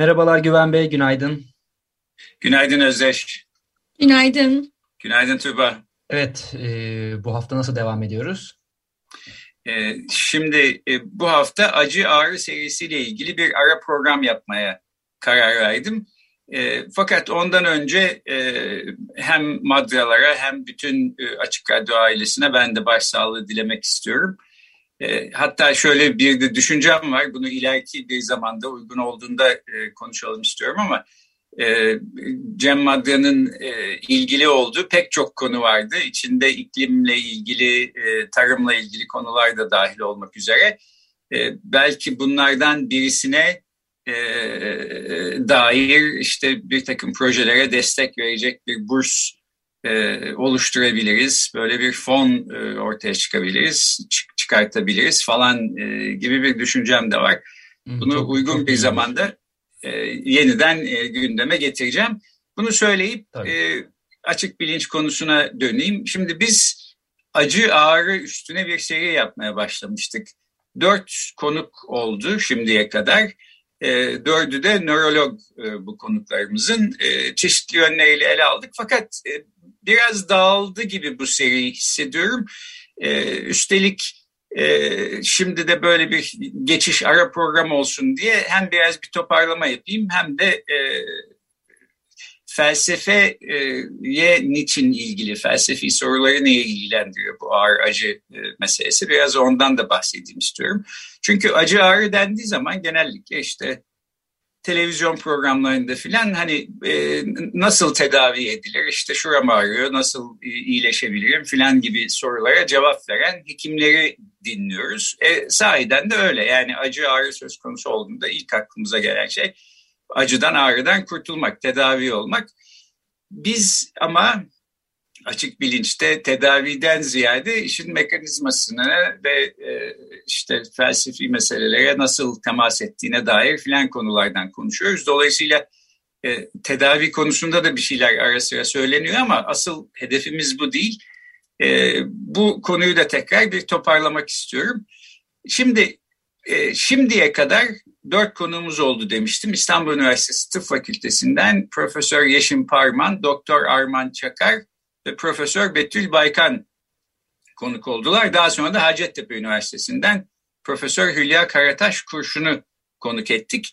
Merhabalar Güven Bey, günaydın. Günaydın Özdeş. Günaydın. Günaydın Tuba. Evet, e, bu hafta nasıl devam ediyoruz? E, şimdi e, bu hafta acı ağrı serisiyle ilgili bir ara program yapmaya karar verdim. E, fakat ondan önce e, hem madralara hem bütün e, Açık Radyo ailesine ben de başsağlığı dilemek istiyorum. E, hatta şöyle bir de düşüncem var. Bunu ileriki bir zamanda uygun olduğunda e, konuşalım istiyorum ama e, Cem Madra'nın ilgili olduğu pek çok konu vardı. İçinde iklimle ilgili, tarımla ilgili konular da dahil olmak üzere. Belki bunlardan birisine dair işte bir takım projelere destek verecek bir burs oluşturabiliriz. Böyle bir fon ortaya çıkabiliriz, çık, çıkartabiliriz falan e, gibi bir düşüncem de var. Bunu çok, uygun çok bir zamanda e, yeniden e, gündeme getireceğim. Bunu söyleyip e, açık bilinç konusuna döneyim. Şimdi biz acı ağrı üstüne bir seri yapmaya başlamıştık. Dört konuk oldu şimdiye kadar. E, dördü de nörolog e, bu konuklarımızın e, çeşitli yönleriyle ele aldık. Fakat e, biraz dağıldı gibi bu seri hissediyorum. E, üstelik e, şimdi de böyle bir geçiş ara program olsun diye hem biraz bir toparlama yapayım hem de e, felsefeye niçin ilgili, felsefi soruları neye ilgilendiriyor bu ağır acı e, meselesi? Biraz ondan da bahsedeyim istiyorum. Çünkü acı ağrı dendiği zaman genellikle işte televizyon programlarında filan hani e, nasıl tedavi edilir, işte şuram ağrıyor, nasıl iyileşebilirim filan gibi sorulara cevap veren hekimleri dinliyoruz. E, sahiden de öyle yani acı ağrı söz konusu olduğunda ilk aklımıza gelen şey acıdan ağrıdan kurtulmak, tedavi olmak. Biz ama açık bilinçte tedaviden ziyade işin mekanizmasını ve e, işte felsefi meselelere nasıl temas ettiğine dair filan konulardan konuşuyoruz. Dolayısıyla e, tedavi konusunda da bir şeyler ara sıra söyleniyor ama asıl hedefimiz bu değil. E, bu konuyu da tekrar bir toparlamak istiyorum. Şimdi şimdiye kadar dört konuğumuz oldu demiştim. İstanbul Üniversitesi Tıp Fakültesinden Profesör Yeşim Parman, Doktor Arman Çakar ve Profesör Betül Baykan konuk oldular. Daha sonra da Hacettepe Üniversitesi'nden Profesör Hülya Karataş Kurşun'u konuk ettik.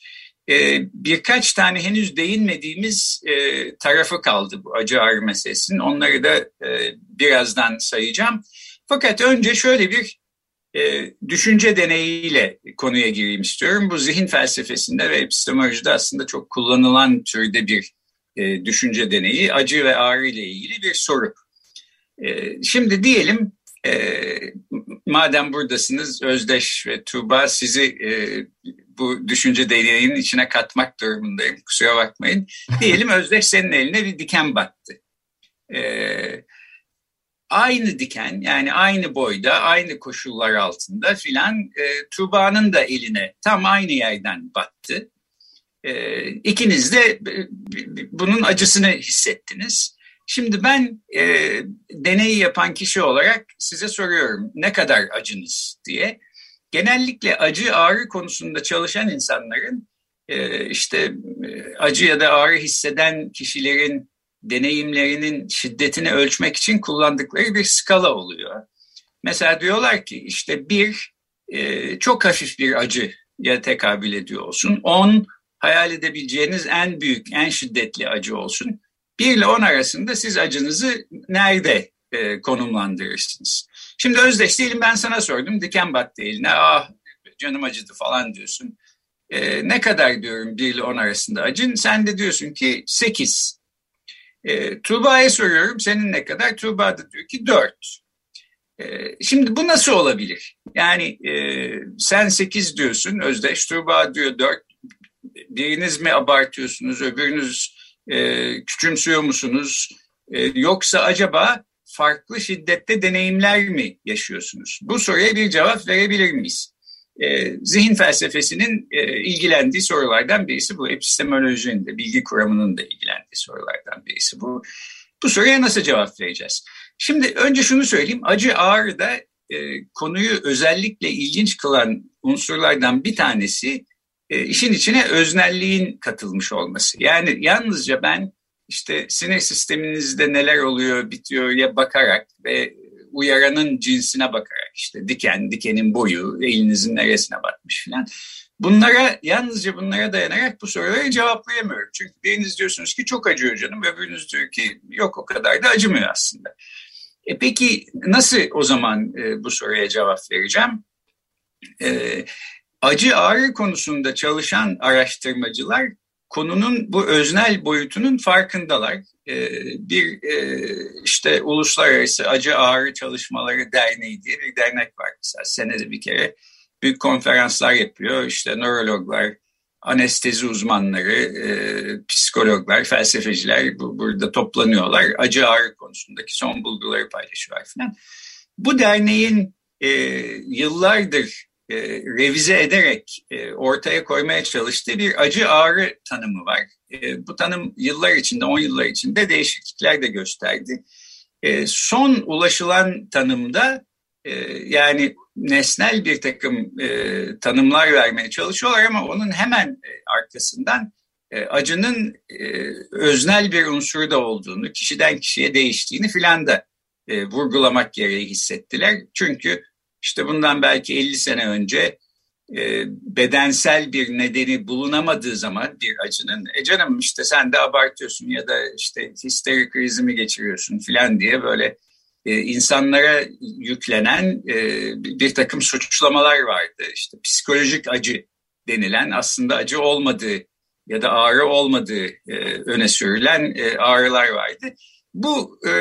Ee, birkaç tane henüz değinmediğimiz e, tarafı kaldı bu acı ağrı meselesinin. Onları da e, birazdan sayacağım. Fakat önce şöyle bir e, düşünce deneyiyle konuya gireyim istiyorum. Bu zihin felsefesinde ve epistemolojide aslında çok kullanılan türde bir e, düşünce deneyi. Acı ve ağrı ile ilgili bir soru. E, şimdi diyelim e, madem buradasınız Özdeş ve Tuğba sizi e, bu düşünce deneyinin içine katmak durumundayım. Kusura bakmayın. Diyelim Özdeş senin eline bir diken battı. Evet aynı diken yani aynı boyda aynı koşullar altında filan e, Tuğba'nın da eline tam aynı yerden battı. E, ikiniz de bunun acısını hissettiniz. Şimdi ben e, deneyi yapan kişi olarak size soruyorum ne kadar acınız diye. Genellikle acı ağrı konusunda çalışan insanların e, işte e, acı ya da ağrı hisseden kişilerin deneyimlerinin şiddetini ölçmek için kullandıkları bir skala oluyor. Mesela diyorlar ki işte bir e, çok hafif bir acıya tekabül ediyor olsun. On hayal edebileceğiniz en büyük, en şiddetli acı olsun. Bir ile on arasında siz acınızı nerede e, konumlandırırsınız? Şimdi Özdeş diyelim ben sana sordum. Diken battı eline. Ah canım acıdı falan diyorsun. E, ne kadar diyorum bir ile on arasında acın? Sen de diyorsun ki sekiz. E, Tuğba'ya soruyorum senin ne kadar? Tuğba da diyor ki dört. Şimdi bu nasıl olabilir? Yani sen 8 diyorsun, Özdeş Tuğba diyor 4. Biriniz mi abartıyorsunuz, öbürünüz küçümsüyor musunuz? Yoksa acaba farklı şiddette deneyimler mi yaşıyorsunuz? Bu soruya bir cevap verebilir miyiz? E, zihin felsefesinin e, ilgilendiği sorulardan birisi bu. Epistemolojinin de, bilgi kuramının da ilgilendiği sorulardan birisi bu. Bu soruya nasıl cevap vereceğiz? Şimdi önce şunu söyleyeyim. Acı ağrı da e, konuyu özellikle ilginç kılan unsurlardan bir tanesi e, işin içine öznelliğin katılmış olması. Yani yalnızca ben işte sinir sisteminizde neler oluyor bitiyor ya bakarak ve uyaranın cinsine bakarak işte diken, dikenin boyu, elinizin neresine batmış filan. Bunlara yalnızca bunlara dayanarak bu soruları cevaplayamıyorum. Çünkü biriniz diyorsunuz ki çok acıyor canım, öbürünüz diyor ki yok o kadar da acımıyor aslında. E peki nasıl o zaman e, bu soruya cevap vereceğim? E, acı ağrı konusunda çalışan araştırmacılar konunun bu öznel boyutunun farkındalar. Ee, bir e, işte Uluslararası Acı Ağrı Çalışmaları Derneği diye bir dernek var mesela senede bir kere büyük konferanslar yapıyor. İşte nörologlar, anestezi uzmanları, e, psikologlar, felsefeciler bu, burada toplanıyorlar. Acı ağrı konusundaki son bulguları paylaşıyorlar falan. Bu derneğin e, yıllardır e, revize ederek e, ortaya koymaya çalıştığı bir acı ağrı tanımı var. E, bu tanım yıllar içinde, on yıllar içinde değişiklikler de gösterdi. E, son ulaşılan tanımda e, yani nesnel bir takım e, tanımlar vermeye çalışıyorlar ama onun hemen e, arkasından e, acının e, öznel bir unsuru da olduğunu, kişiden kişiye değiştiğini filan da e, vurgulamak gereği hissettiler. Çünkü işte bundan belki 50 sene önce e, bedensel bir nedeni bulunamadığı zaman bir acının e canım işte sen de abartıyorsun ya da işte histeri krizi geçiriyorsun filan diye böyle e, insanlara yüklenen e, bir takım suçlamalar vardı. İşte psikolojik acı denilen aslında acı olmadığı ya da ağrı olmadığı e, öne sürülen e, ağrılar vardı. Bu e,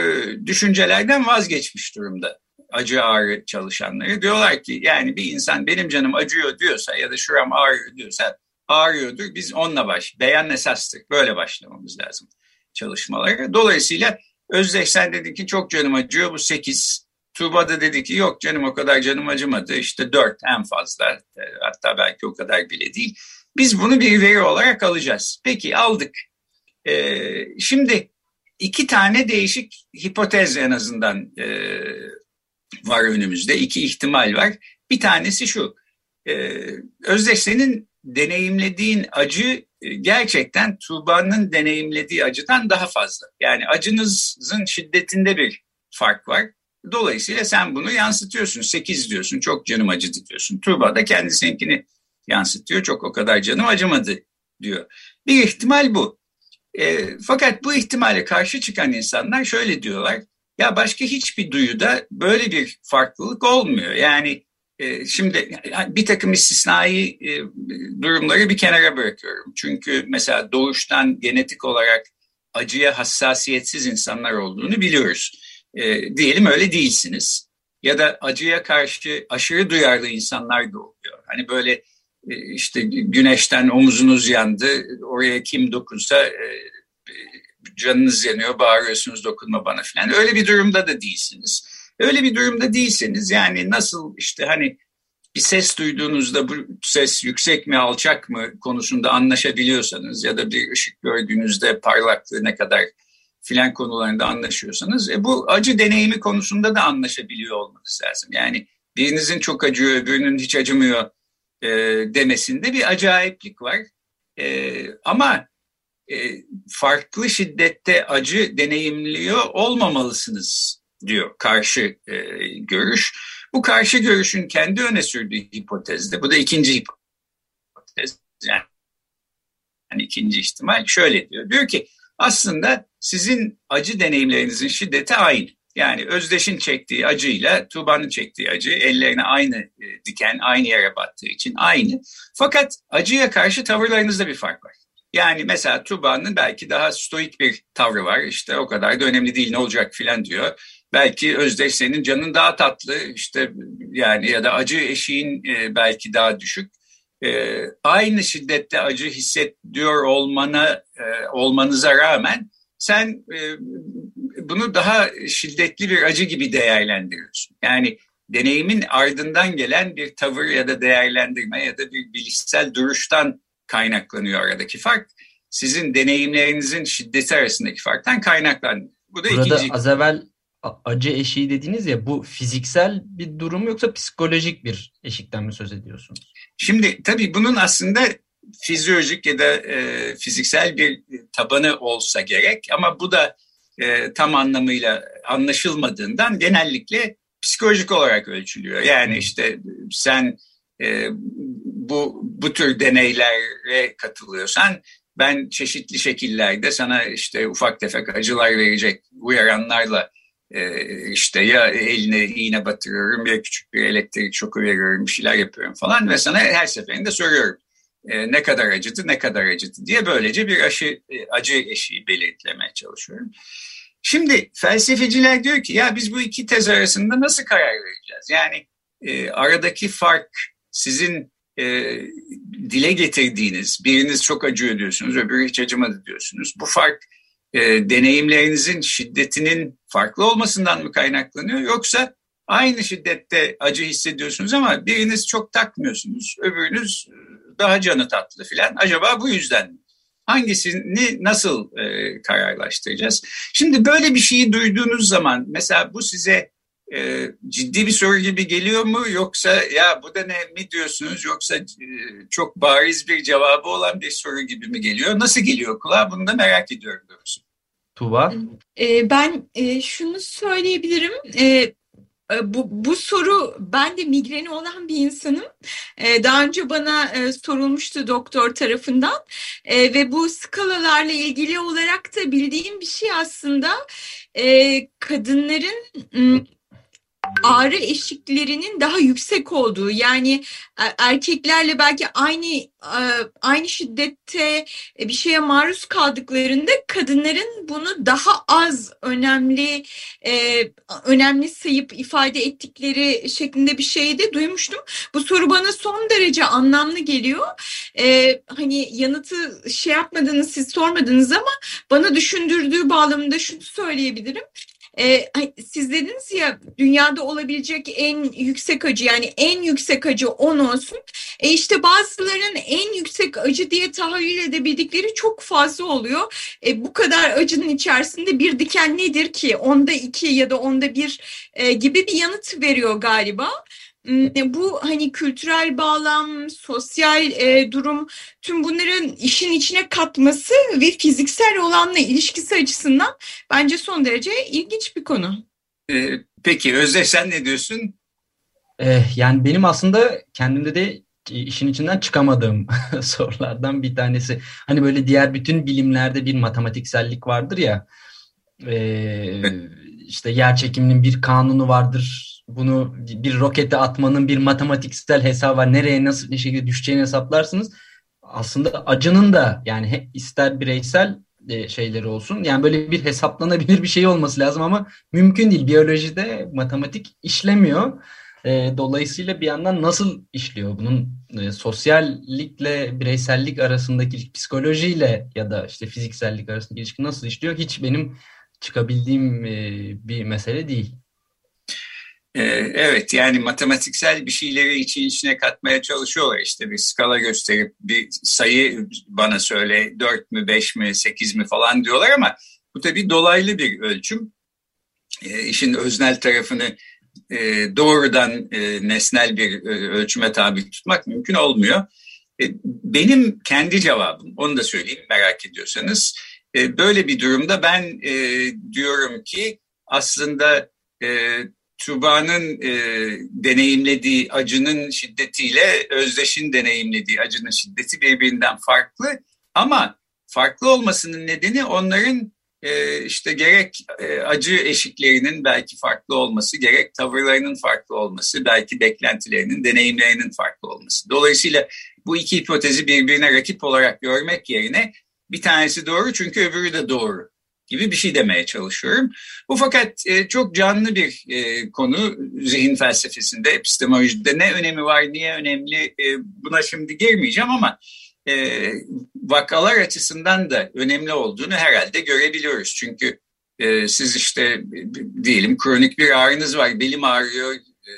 düşüncelerden vazgeçmiş durumda acı ağrı çalışanları diyorlar ki yani bir insan benim canım acıyor diyorsa ya da şuram ağrıyor diyorsa ağrıyordur. Biz onunla baş, beyan esastır. Böyle başlamamız lazım çalışmalara. Dolayısıyla Özdeş sen dedin ki çok canım acıyor bu 8. Tuğba da dedi ki yok canım o kadar canım acımadı işte 4 en fazla hatta belki o kadar bile değil. Biz bunu bir veri olarak alacağız. Peki aldık. Ee, şimdi iki tane değişik hipotez en azından e, var önümüzde. İki ihtimal var. Bir tanesi şu. E, Özdeş senin deneyimlediğin acı e, gerçekten Tuğba'nın deneyimlediği acıdan daha fazla. Yani acınızın şiddetinde bir fark var. Dolayısıyla sen bunu yansıtıyorsun. Sekiz diyorsun, çok canım acıdı diyorsun. Tuğba da kendisinkini yansıtıyor. Çok o kadar canım acımadı diyor. Bir ihtimal bu. E, fakat bu ihtimale karşı çıkan insanlar şöyle diyorlar. Ya başka hiçbir duyuda böyle bir farklılık olmuyor. Yani e, şimdi bir takım istisnai e, durumları bir kenara bırakıyorum. Çünkü mesela doğuştan genetik olarak acıya hassasiyetsiz insanlar olduğunu biliyoruz. E, diyelim öyle değilsiniz. Ya da acıya karşı aşırı duyarlı insanlar da oluyor. Hani böyle e, işte güneşten omuzunuz yandı, oraya kim dokunsa e, canınız yanıyor, bağırıyorsunuz dokunma bana falan. Öyle bir durumda da değilsiniz. Öyle bir durumda değilseniz yani nasıl işte hani bir ses duyduğunuzda bu ses yüksek mi alçak mı konusunda anlaşabiliyorsanız ya da bir ışık gördüğünüzde parlaklığı ne kadar filan konularında anlaşıyorsanız e, bu acı deneyimi konusunda da anlaşabiliyor olmanız lazım. Yani birinizin çok acıyor öbürünün hiç acımıyor e, demesinde bir acayiplik var. E, ama farklı şiddette acı deneyimliyor olmamalısınız diyor karşı e, görüş. Bu karşı görüşün kendi öne sürdüğü hipotezde, bu da ikinci hipotez, yani, yani ikinci ihtimal şöyle diyor. Diyor ki aslında sizin acı deneyimlerinizin şiddeti aynı. Yani Özdeş'in çektiği acıyla Tuğba'nın çektiği acı ellerine aynı e, diken, aynı yere battığı için aynı. Fakat acıya karşı tavırlarınızda bir fark var. Yani mesela Tuba'nın belki daha stoik bir tavrı var. İşte o kadar da önemli değil ne olacak filan diyor. Belki Özdeş senin canın daha tatlı işte yani ya da acı eşiğin e, belki daha düşük. E, aynı şiddette acı hissediyor olmana e, olmanıza rağmen sen bunu daha şiddetli bir acı gibi değerlendiriyorsun. Yani deneyimin ardından gelen bir tavır ya da değerlendirme ya da bir bilişsel duruştan kaynaklanıyor aradaki fark. Sizin deneyimlerinizin şiddeti arasındaki farktan kaynaklanıyor. Bu da Burada ikinci... az evvel acı eşiği dediniz ya bu fiziksel bir durum yoksa psikolojik bir eşikten mi söz ediyorsunuz? Şimdi tabii bunun aslında fizyolojik ya da e, fiziksel bir tabanı olsa gerek ama bu da e, tam anlamıyla anlaşılmadığından genellikle psikolojik olarak ölçülüyor. Yani işte sen e, bu bu tür deneylere katılıyorsan ben çeşitli şekillerde sana işte ufak tefek acılar verecek uyaranlarla e, işte ya eline iğne batırıyorum ya küçük bir elektrik şoku veriyorum bir şeyler yapıyorum falan ve sana her seferinde soruyorum e, ne kadar acıdı ne kadar acıdı diye böylece bir aşı e, acı eşiği belirtlemeye çalışıyorum. Şimdi felsefeciler diyor ki ya biz bu iki tez arasında nasıl karar vereceğiz? Yani e, aradaki fark sizin e, dile getirdiğiniz, biriniz çok acıyor diyorsunuz, öbürü hiç acımadı diyorsunuz. Bu fark e, deneyimlerinizin şiddetinin farklı olmasından mı kaynaklanıyor yoksa aynı şiddette acı hissediyorsunuz ama biriniz çok takmıyorsunuz, öbürünüz daha canı tatlı filan. Acaba bu yüzden mi? Hangisini nasıl e, kararlaştıracağız? Şimdi böyle bir şeyi duyduğunuz zaman mesela bu size e, ciddi bir soru gibi geliyor mu yoksa ya bu da ne mi diyorsunuz yoksa e, çok bariz bir cevabı olan bir soru gibi mi geliyor? Nasıl geliyor kulağa bunu da merak ediyorum doğrusu. Tuba? E, ben e, şunu söyleyebilirim. E, e, bu, bu soru ben de migreni olan bir insanım. E, daha önce bana e, sorulmuştu doktor tarafından ve bu skalalarla ilgili olarak da bildiğim bir şey aslında kadınların ağrı eşiklerinin daha yüksek olduğu yani e, erkeklerle belki aynı e, aynı şiddette bir şeye maruz kaldıklarında kadınların bunu daha az önemli e, önemli sayıp ifade ettikleri şeklinde bir şey de duymuştum. Bu soru bana son derece anlamlı geliyor. Hani yanıtı şey yapmadınız siz sormadınız ama bana düşündürdüğü bağlamında şunu söyleyebilirim. E, siz dediniz ya dünyada olabilecek en yüksek acı yani en yüksek acı 10 olsun. E işte bazılarının en yüksek acı diye tahayyül edebildikleri çok fazla oluyor. E, bu kadar acının içerisinde bir diken nedir ki? Onda iki ya da onda bir e, gibi bir yanıt veriyor galiba. Hmm, bu hani kültürel bağlam, sosyal e, durum tüm bunların işin içine katması ve fiziksel olanla ilişkisi açısından bence son derece ilginç bir konu. Ee, peki Özde sen ne diyorsun? Ee, yani benim aslında kendimde de işin içinden çıkamadığım sorulardan bir tanesi. Hani böyle diğer bütün bilimlerde bir matematiksellik vardır ya. E, işte yer çekiminin bir kanunu vardır bunu bir rokete atmanın bir matematiksel hesabı var. Nereye nasıl bir şekilde düşeceğini hesaplarsınız. Aslında acının da yani ister bireysel e, şeyleri olsun. Yani böyle bir hesaplanabilir bir şey olması lazım ama mümkün değil. Biyolojide matematik işlemiyor. E, dolayısıyla bir yandan nasıl işliyor? Bunun e, sosyallikle bireysellik arasındaki psikolojiyle ya da işte fiziksellik arasındaki ilişki nasıl işliyor? Hiç benim çıkabildiğim bir mesele değil. Ee, evet yani matematiksel bir şeyleri için içine katmaya çalışıyorlar işte bir skala gösterip bir sayı bana söyle 4 mü 5 mi 8 mi falan diyorlar ama bu tabii dolaylı bir ölçüm. E, işin öznel tarafını e, doğrudan e, nesnel bir e, ölçüme tabi tutmak mümkün olmuyor. Benim kendi cevabım onu da söyleyeyim merak ediyorsanız böyle bir durumda ben diyorum ki aslında Tuba'nın e, deneyimlediği acının şiddetiyle Özdeş'in deneyimlediği acının şiddeti birbirinden farklı. Ama farklı olmasının nedeni onların e, işte gerek e, acı eşiklerinin belki farklı olması, gerek tavırlarının farklı olması, belki beklentilerinin, deneyimlerinin farklı olması. Dolayısıyla bu iki hipotezi birbirine rakip olarak görmek yerine bir tanesi doğru çünkü öbürü de doğru gibi bir şey demeye çalışıyorum. Bu fakat e, çok canlı bir e, konu zihin felsefesinde, epistemolojide ne önemi var, niye önemli e, buna şimdi girmeyeceğim ama e, vakalar açısından da önemli olduğunu herhalde görebiliyoruz. Çünkü e, siz işte diyelim kronik bir ağrınız var, belim ağrıyor, e,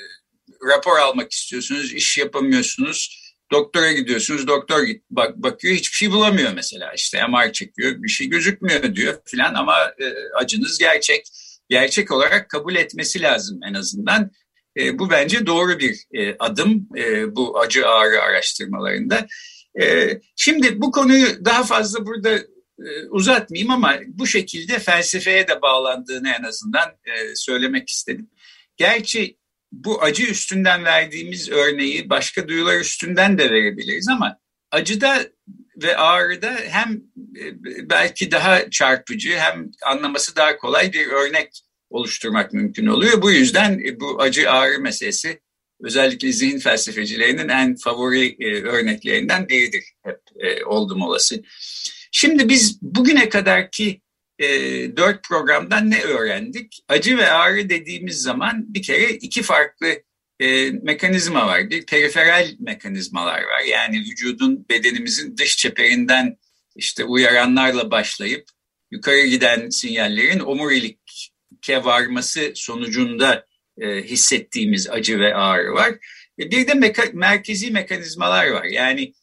rapor almak istiyorsunuz, iş yapamıyorsunuz Doktora gidiyorsunuz, doktor bak, bakıyor hiçbir şey bulamıyor mesela. işte MR çekiyor, bir şey gözükmüyor diyor filan ama e, acınız gerçek. Gerçek olarak kabul etmesi lazım en azından. E, bu bence doğru bir e, adım e, bu acı ağrı araştırmalarında. E, şimdi bu konuyu daha fazla burada e, uzatmayayım ama bu şekilde felsefeye de bağlandığını en azından e, söylemek istedim. Gerçi bu acı üstünden verdiğimiz örneği başka duyular üstünden de verebiliriz ama acıda ve ağrıda hem e, belki daha çarpıcı hem anlaması daha kolay bir örnek oluşturmak mümkün oluyor. Bu yüzden e, bu acı ağrı meselesi özellikle zihin felsefecilerinin en favori e, örneklerinden biridir hep oldum olası. Şimdi biz bugüne kadarki e, dört programdan ne öğrendik? Acı ve ağrı dediğimiz zaman bir kere iki farklı e, mekanizma var. Bir periferal mekanizmalar var. Yani vücudun bedenimizin dış çeperinden işte uyaranlarla başlayıp yukarı giden sinyallerin omurilikke varması sonucunda e, hissettiğimiz acı ve ağrı var. E, bir de meka- merkezi mekanizmalar var. Yani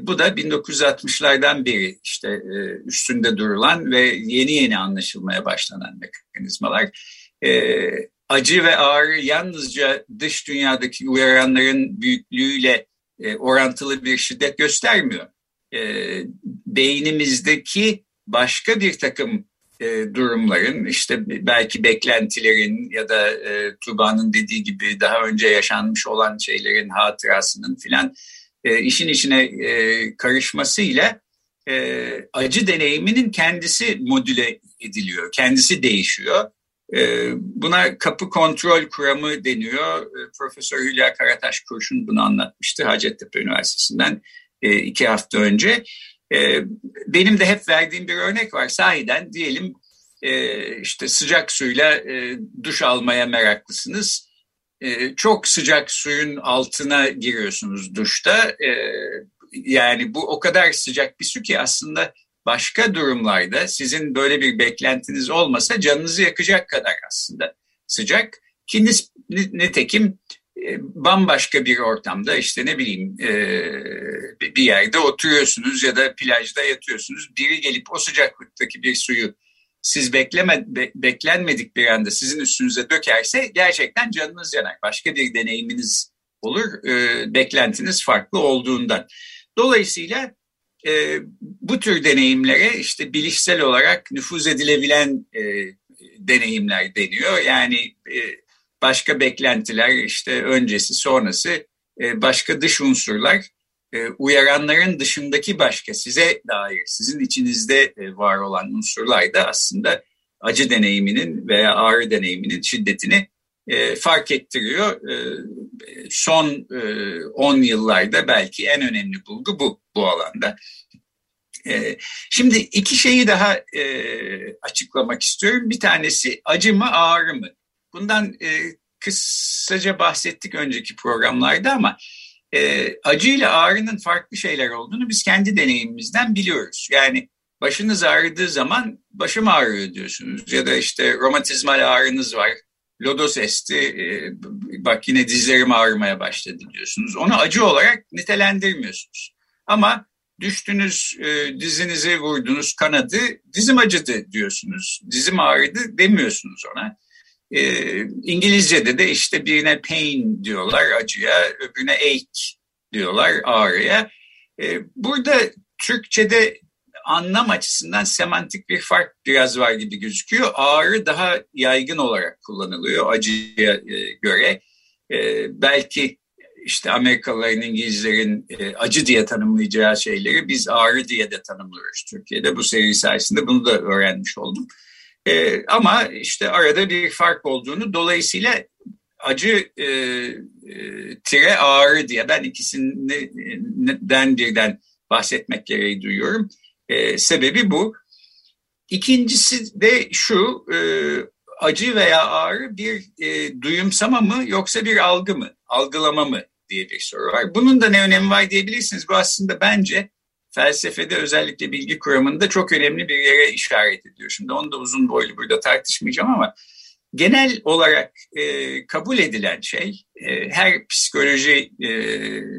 bu da 1960'lardan beri işte e, üstünde durulan ve yeni yeni anlaşılmaya başlanan mekanizmalar. E, acı ve ağrı yalnızca dış dünyadaki uyaranların büyüklüğüyle e, orantılı bir şiddet göstermiyor. E, beynimizdeki başka bir takım e, durumların işte belki beklentilerin ya da e, Tuba'nın dediği gibi daha önce yaşanmış olan şeylerin hatırasının filan e, işin içine e, karışmasıyla e, acı deneyiminin kendisi modüle ediliyor, kendisi değişiyor. E, buna kapı kontrol kuramı deniyor. E, Profesör Hülya Karataş Kurşun bunu anlatmıştı Hacettepe Üniversitesi'nden e, iki hafta önce. E, benim de hep verdiğim bir örnek var. Sahiden diyelim e, işte sıcak suyla e, duş almaya meraklısınız e, çok sıcak suyun altına giriyorsunuz duşta. E, yani bu o kadar sıcak bir su ki aslında başka durumlarda sizin böyle bir beklentiniz olmasa canınızı yakacak kadar aslında sıcak. Ki nitekim e, bambaşka bir ortamda işte ne bileyim e, bir yerde oturuyorsunuz ya da plajda yatıyorsunuz. Biri gelip o sıcaklıktaki bir suyu siz bekleme, be, beklenmedik bir anda sizin üstünüze dökerse gerçekten canınız yanar. Başka bir deneyiminiz olur, e, beklentiniz farklı olduğundan. Dolayısıyla e, bu tür deneyimlere işte bilişsel olarak nüfuz edilebilen e, deneyimler deniyor. Yani e, başka beklentiler işte öncesi sonrası e, başka dış unsurlar e, uyaranların dışındaki başka size dair, sizin içinizde e, var olan unsurlar da aslında acı deneyiminin veya ağrı deneyiminin şiddetini e, fark ettiriyor. son 10 yıllarda belki en önemli bulgu bu bu alanda. şimdi iki şeyi daha açıklamak istiyorum. Bir tanesi acı mı ağrı mı? Bundan kısaca bahsettik önceki programlarda ama e, acı ile ağrının farklı şeyler olduğunu biz kendi deneyimimizden biliyoruz. Yani başınız ağrıdığı zaman başım ağrıyor diyorsunuz ya da işte romatizmal ağrınız var. Lodos esti, e, bak yine dizlerim ağrımaya başladı diyorsunuz. Onu acı olarak nitelendirmiyorsunuz. Ama düştünüz, e, dizinizi vurdunuz, kanadı, dizim acıdı diyorsunuz. Dizim ağrıdı demiyorsunuz ona. E, İngilizce'de de işte birine pain diyorlar acıya, öbürüne ache diyorlar ağrıya. E, burada Türkçe'de anlam açısından semantik bir fark biraz var gibi gözüküyor. Ağrı daha yaygın olarak kullanılıyor acıya e, göre. E, belki işte Amerikalıların, İngilizlerin e, acı diye tanımlayacağı şeyleri biz ağrı diye de tanımlıyoruz Türkiye'de. Bu seri sayesinde bunu da öğrenmiş oldum. E, ama işte arada bir fark olduğunu dolayısıyla acı e, e, tire ağrı diye ben ikisinden birden bahsetmek gereği duyuyorum. E, sebebi bu. İkincisi de şu, e, acı veya ağrı bir e, duyumsama mı yoksa bir algı mı, algılama mı diye bir soru var. Bunun da ne önemi var diyebilirsiniz. Bu aslında bence felsefede özellikle bilgi kuramında çok önemli bir yere işaret ediyor. Şimdi onu da uzun boylu burada tartışmayacağım ama genel olarak e, kabul edilen şey e, her psikoloji e,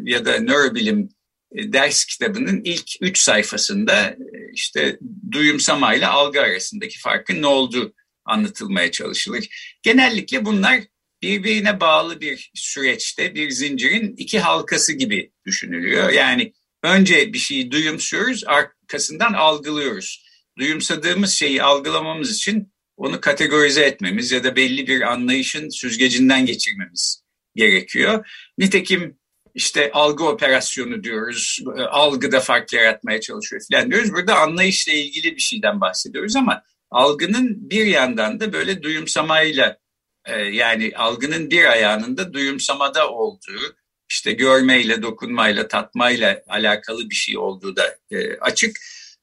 ya da nörobilim e, ders kitabının ilk üç sayfasında e, işte duyumsamayla algı arasındaki farkın ne olduğu anlatılmaya çalışılır. Genellikle bunlar birbirine bağlı bir süreçte bir zincirin iki halkası gibi düşünülüyor. Yani önce bir şeyi duyumsuyoruz, arkasından algılıyoruz. Duyumsadığımız şeyi algılamamız için onu kategorize etmemiz ya da belli bir anlayışın süzgecinden geçirmemiz gerekiyor. Nitekim işte algı operasyonu diyoruz, algıda fark yaratmaya çalışıyor falan diyoruz. Burada anlayışla ilgili bir şeyden bahsediyoruz ama algının bir yandan da böyle duyumsamayla e, yani algının bir ayağının da duyumsamada olduğu, işte görmeyle, dokunmayla, tatmayla alakalı bir şey olduğu da e, açık.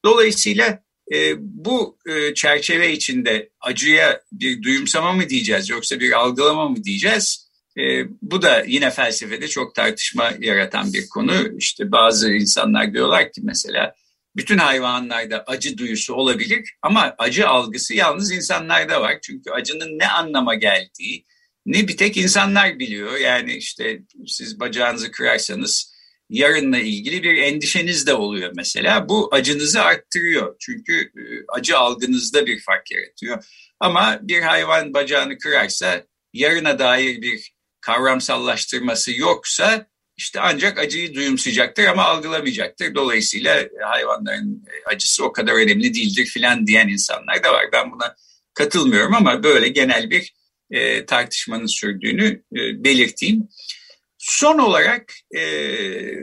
Dolayısıyla e, bu e, çerçeve içinde acıya bir duyumsama mı diyeceğiz yoksa bir algılama mı diyeceğiz? E, bu da yine felsefede çok tartışma yaratan bir konu. İşte bazı insanlar diyorlar ki mesela bütün hayvanlarda acı duyusu olabilir ama acı algısı yalnız insanlarda var. Çünkü acının ne anlama geldiği ne bir tek insanlar biliyor. Yani işte siz bacağınızı kırarsanız yarınla ilgili bir endişeniz de oluyor mesela. Bu acınızı arttırıyor. Çünkü e, acı algınızda bir fark yaratıyor. Ama bir hayvan bacağını kırarsa yarına dair bir kavramsallaştırması yoksa işte ancak acıyı duyumsayacaktır ama algılamayacaktır. Dolayısıyla hayvanların acısı o kadar önemli değildir filan diyen insanlar da var. Ben buna katılmıyorum ama böyle genel bir e, tartışmanın sürdüğünü e, belirteyim. Son olarak e,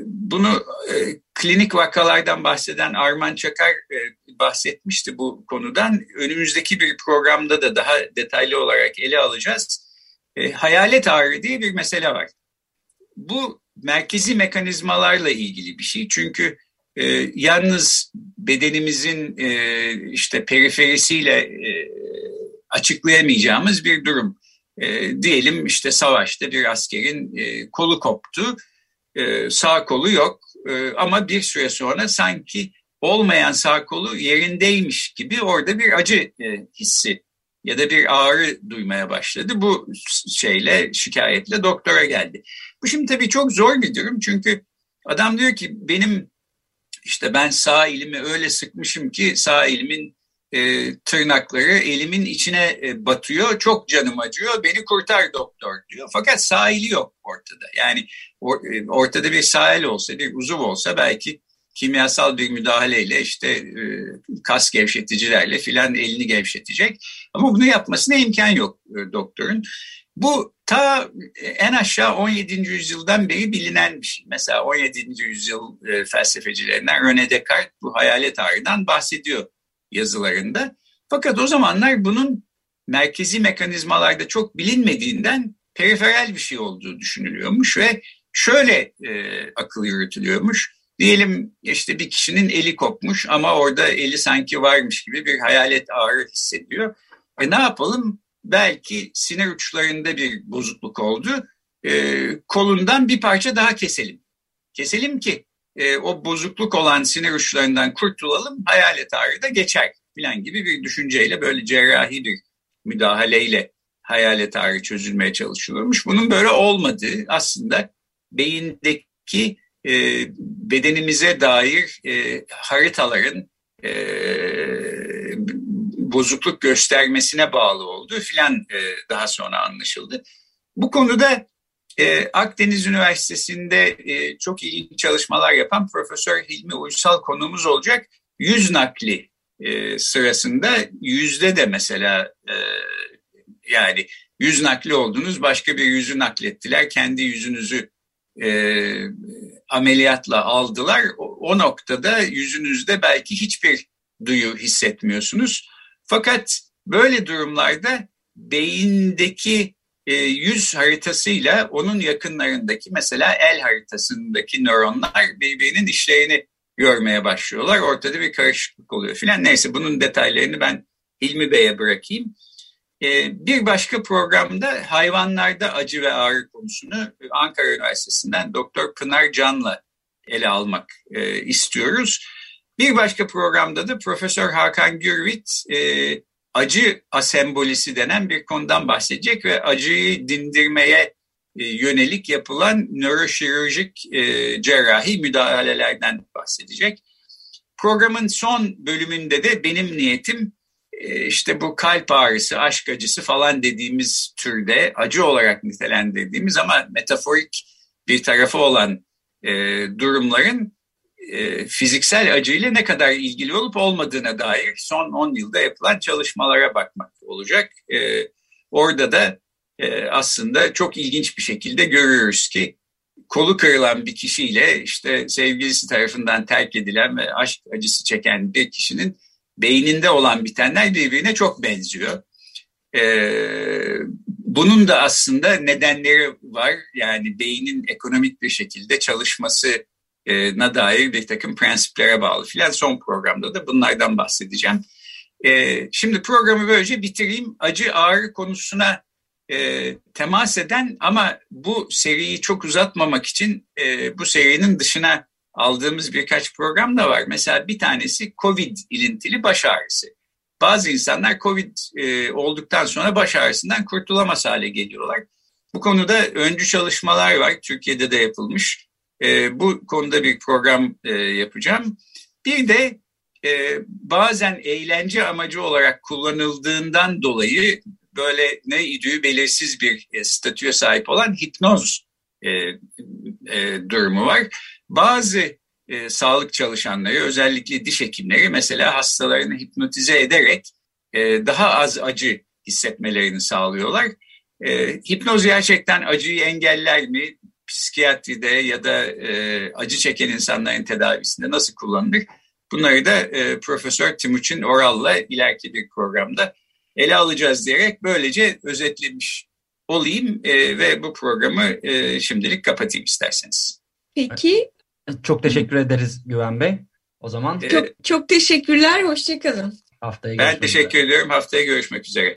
bunu e, klinik vakalardan bahseden Arman Çakar e, bahsetmişti bu konudan. Önümüzdeki bir programda da daha detaylı olarak ele alacağız. E, hayalet ağrı diye bir mesele var. Bu merkezi mekanizmalarla ilgili bir şey. Çünkü e, yalnız bedenimizin e, işte periferisiyle e, açıklayamayacağımız bir durum. E, diyelim işte savaşta bir askerin e, kolu koptu, e, sağ kolu yok e, ama bir süre sonra sanki olmayan sağ kolu yerindeymiş gibi orada bir acı e, hissi ya da bir ağrı duymaya başladı. Bu şeyle şikayetle doktora geldi. Bu şimdi tabii çok zor bir durum çünkü adam diyor ki benim işte ben sağ elimi öyle sıkmışım ki sağ elimin e, tırnakları elimin içine e, batıyor. Çok canım acıyor. Beni kurtar doktor diyor. Fakat sahili yok ortada. Yani or, e, ortada bir sahil olsa, bir uzuv olsa belki kimyasal bir müdahaleyle işte e, kas gevşeticilerle filan elini gevşetecek. Ama bunu yapmasına imkan yok e, doktorun. Bu ta en aşağı 17. yüzyıldan beri bilinen bir şey. Mesela 17. yüzyıl e, felsefecilerinden René Descartes bu hayalet ağrıdan bahsediyor yazılarında. Fakat o zamanlar bunun merkezi mekanizmalarda çok bilinmediğinden periferal bir şey olduğu düşünülüyormuş ve şöyle e, akıl yürütülüyormuş. Diyelim işte bir kişinin eli kopmuş ama orada eli sanki varmış gibi bir hayalet ağrı hissediyor. E ne yapalım? Belki sinir uçlarında bir bozukluk oldu. E, kolundan bir parça daha keselim. Keselim ki e, o bozukluk olan sinir uçlarından kurtulalım, hayalet ağrı da geçer filan gibi bir düşünceyle böyle cerrahi müdahaleyle hayalet ağrı çözülmeye çalışılıyormuş. Bunun böyle olmadığı aslında beyindeki e, bedenimize dair e, haritaların e, bozukluk göstermesine bağlı olduğu filan e, daha sonra anlaşıldı. Bu konuda e, Akdeniz Üniversitesi'nde e, çok ilginç çalışmalar yapan Profesör Hilmi Uysal konumuz olacak. Yüz nakli e, sırasında yüzde de mesela e, yani yüz nakli oldunuz başka bir yüzü naklettiler. Kendi yüzünüzü e, ameliyatla aldılar. O, o noktada yüzünüzde belki hiçbir duyu hissetmiyorsunuz. Fakat böyle durumlarda beyindeki e, yüz haritasıyla onun yakınlarındaki mesela el haritasındaki nöronlar birbirinin işlerini görmeye başlıyorlar. Ortada bir karışıklık oluyor filan. Neyse bunun detaylarını ben Hilmi Bey'e bırakayım. E, bir başka programda hayvanlarda acı ve ağrı konusunu Ankara Üniversitesi'nden Doktor Pınar Can'la ele almak e, istiyoruz. Bir başka programda da Profesör Hakan Gürvit e, acı asembolisi denen bir konudan bahsedecek ve acıyı dindirmeye e, yönelik yapılan nöroşirurjik e, cerrahi müdahalelerden bahsedecek. Programın son bölümünde de benim niyetim e, işte bu kalp ağrısı, aşk acısı falan dediğimiz türde acı olarak nitelendirdiğimiz ama metaforik bir tarafı olan durumların e, fiziksel acıyla ne kadar ilgili olup olmadığına dair son 10 yılda yapılan çalışmalara bakmak olacak. E, orada da e, aslında çok ilginç bir şekilde görüyoruz ki kolu kırılan bir kişiyle işte sevgilisi tarafından terk edilen ve aşk acısı çeken bir kişinin beyninde olan bitenler birbirine çok benziyor. Bunun da aslında nedenleri var. Yani beynin ekonomik bir şekilde çalışması na dair bir takım prensiplere bağlı filan son programda da bunlardan bahsedeceğim. E, şimdi programı böylece bitireyim. Acı ağrı konusuna e, temas eden ama bu seriyi çok uzatmamak için e, bu serinin dışına aldığımız birkaç program da var. Mesela bir tanesi COVID ilintili baş ağrısı. Bazı insanlar COVID e, olduktan sonra baş ağrısından kurtulamaz hale geliyorlar. Bu konuda öncü çalışmalar var. Türkiye'de de yapılmış. E, bu konuda bir program e, yapacağım. Bir de e, bazen eğlence amacı olarak kullanıldığından dolayı böyle ne idüğü belirsiz bir e, statüye sahip olan hipnoz e, durumu var. Bazı sağlık çalışanları özellikle diş hekimleri mesela hastalarını hipnotize ederek daha az acı hissetmelerini sağlıyorlar. E, hipnoz gerçekten acıyı engeller mi? Psikiyatride ya da e, acı çeken insanların tedavisinde nasıl kullanılır? Bunları da e, Profesör Timuçin Oral'la ileriki bir programda ele alacağız diyerek böylece özetlemiş olayım e, ve bu programı e, şimdilik kapatayım isterseniz. Peki. Çok teşekkür ederiz Güven Bey. O zaman çok, çok teşekkürler. Hoşçakalın. Haftaya ben teşekkür üzere. ediyorum. Haftaya görüşmek üzere.